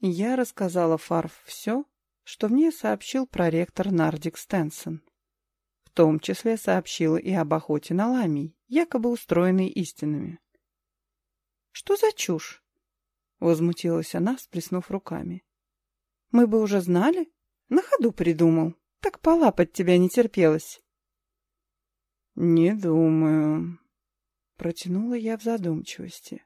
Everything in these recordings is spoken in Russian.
Я рассказала Фарф все, что мне сообщил проректор Нардик Стенсон. В том числе сообщила и об охоте на ламий, якобы устроенной истинами. «Что за чушь?» — возмутилась она, всплеснув руками. «Мы бы уже знали. На ходу придумал. Так полапать тебя не терпелось». «Не думаю», — протянула я в задумчивости.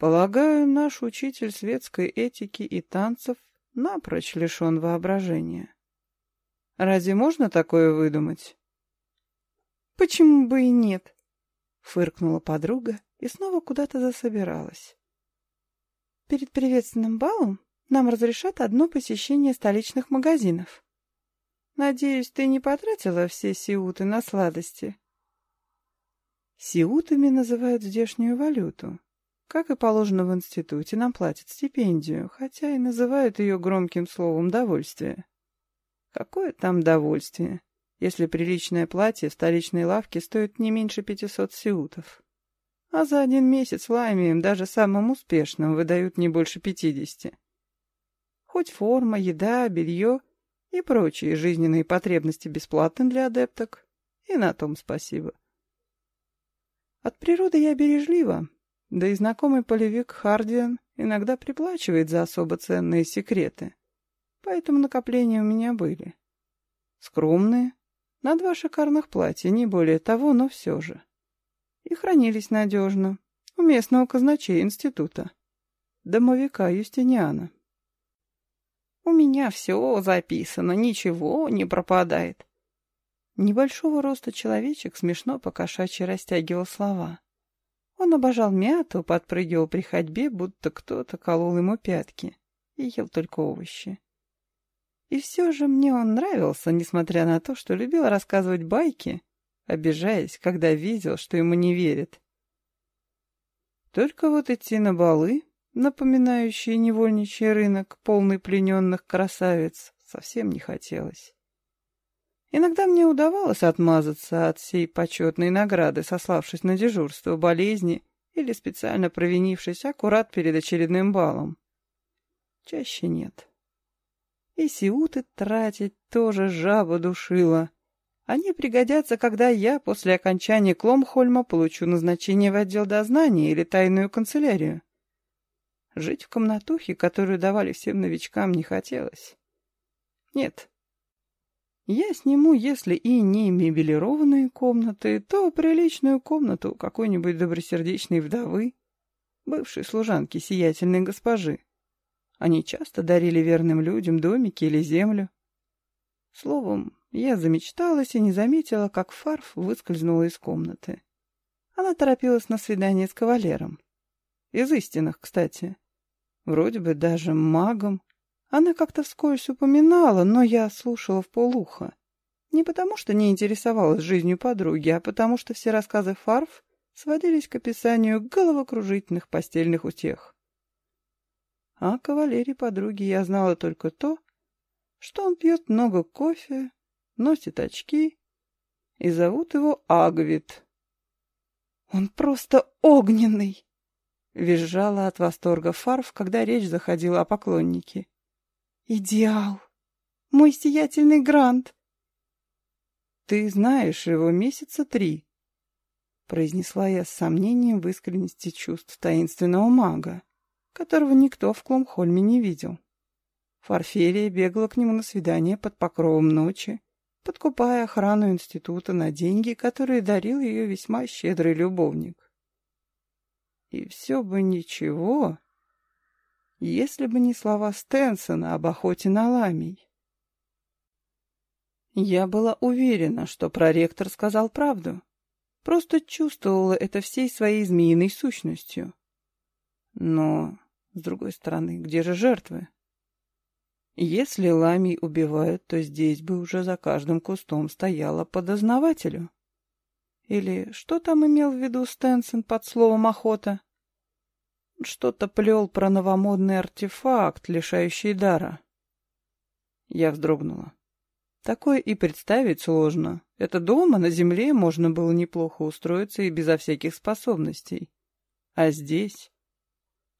«Полагаю, наш учитель светской этики и танцев напрочь лишен воображения. Разве можно такое выдумать?» «Почему бы и нет?» — фыркнула подруга и снова куда-то засобиралась. «Перед приветственным балом нам разрешат одно посещение столичных магазинов. Надеюсь, ты не потратила все сиуты на сладости?» Сиутами называют здешнюю валюту. Как и положено в институте, нам платят стипендию, хотя и называют ее громким словом «довольствие». Какое там довольствие, если приличное платье в столичной лавке стоит не меньше пятисот сиутов? А за один месяц лаймием, даже самым успешным, выдают не больше пятидесяти. Хоть форма, еда, белье и прочие жизненные потребности бесплатны для адепток, и на том спасибо. От природы я бережлива, да и знакомый полевик Хардиан иногда приплачивает за особо ценные секреты, поэтому накопления у меня были. Скромные, на два шикарных платья, не более того, но все же. И хранились надежно, у местного казначея института, домовика Юстиниана. У меня все записано, ничего не пропадает. Небольшого роста человечек смешно покошачьи растягивал слова. Он обожал мяту, подпрыгивал при ходьбе, будто кто-то колол ему пятки, и ел только овощи. И все же мне он нравился, несмотря на то, что любил рассказывать байки, обижаясь, когда видел, что ему не верят. Только вот идти на балы, напоминающие невольничий рынок, полный плененных красавиц, совсем не хотелось. Иногда мне удавалось отмазаться от всей почетной награды, сославшись на дежурство, болезни или специально провинившись аккурат перед очередным балом. Чаще нет. И сиуты тратить тоже жаба душила. Они пригодятся, когда я после окончания Кломхольма получу назначение в отдел дознания или тайную канцелярию. Жить в комнатухе, которую давали всем новичкам, не хотелось. Нет, я сниму, если и не мебелированные комнаты, то приличную комнату какой-нибудь добросердечной вдовы, бывшей служанки сиятельной госпожи. Они часто дарили верным людям домики или землю. Словом, я замечталась и не заметила, как Фарф выскользнула из комнаты. Она торопилась на свидание с кавалером. Из истинных, кстати. Вроде бы даже магом, она как-то вскользь упоминала, но я слушала в полуха. Не потому, что не интересовалась жизнью подруги, а потому, что все рассказы Фарф сводились к описанию головокружительных постельных утех. О кавалере подруги я знала только то, что он пьет много кофе, носит очки, и зовут его Агвит. «Он просто огненный!» — визжала от восторга Фарф, когда речь заходила о поклоннике. Идеал! Мой сиятельный Грант! Ты знаешь его месяца три, произнесла я с сомнением в искренности чувств таинственного мага, которого никто в Кломхольме не видел. Фарфелия бегала к нему на свидание под покровом ночи, подкупая охрану института на деньги, которые дарил ее весьма щедрый любовник. И все бы ничего, если бы не слова Стенсона об охоте на ламий. Я была уверена, что проректор сказал правду. Просто чувствовала это всей своей змеиной сущностью. Но, с другой стороны, где же жертвы? Если ламий убивают, то здесь бы уже за каждым кустом стояло по дознавателю. Или что там имел в виду Стенсон под словом «охота»? Что-то плел про новомодный артефакт, лишающий дара. Я вздрогнула. Такое и представить сложно. Это дома, на земле, можно было неплохо устроиться и безо всяких способностей. А здесь...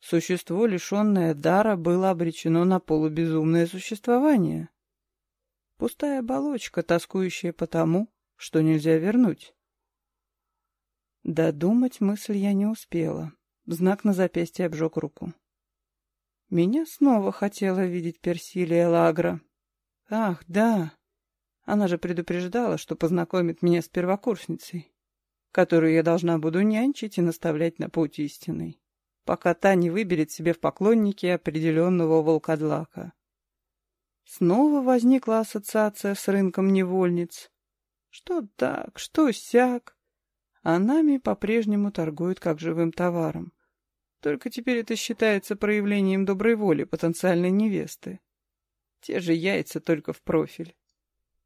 Существо, лишенное дара, было обречено на полубезумное существование. Пустая оболочка, тоскующая по тому, что нельзя вернуть. Додумать мысль я не успела. Знак на запястье обжег руку. Меня снова хотела видеть Персилия Лагра. Ах, да. Она же предупреждала, что познакомит меня с первокурсницей, которую я должна буду нянчить и наставлять на путь истинный, пока та не выберет себе в поклонники определенного волкодлака. Снова возникла ассоциация с рынком невольниц. Что так, что сяк. А нами по-прежнему торгуют как живым товаром. Только теперь это считается проявлением доброй воли потенциальной невесты. Те же яйца, только в профиль.